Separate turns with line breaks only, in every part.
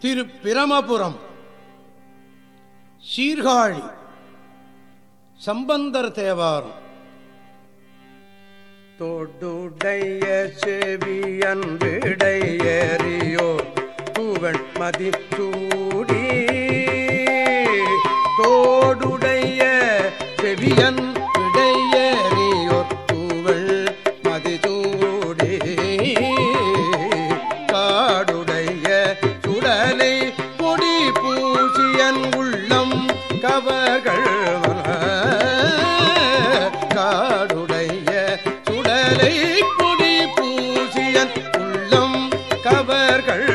திரு பிரமபுரம் சீர்காழி. சம்பந்தர் தேவாரம். தொடுடைய செவியன் விடையறியோ தூவன் மதித்தூடி. தோடுடைய செவியன் மாலை பொடி பூசியன் உள்ளம் கவர்கள்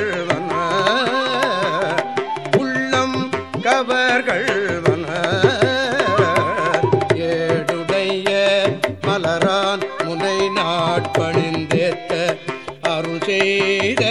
உள்ளம் கவர்கள் ஏடுடைய மலரான் முனை நாட்பணிந்தேத்த அருள் செய்த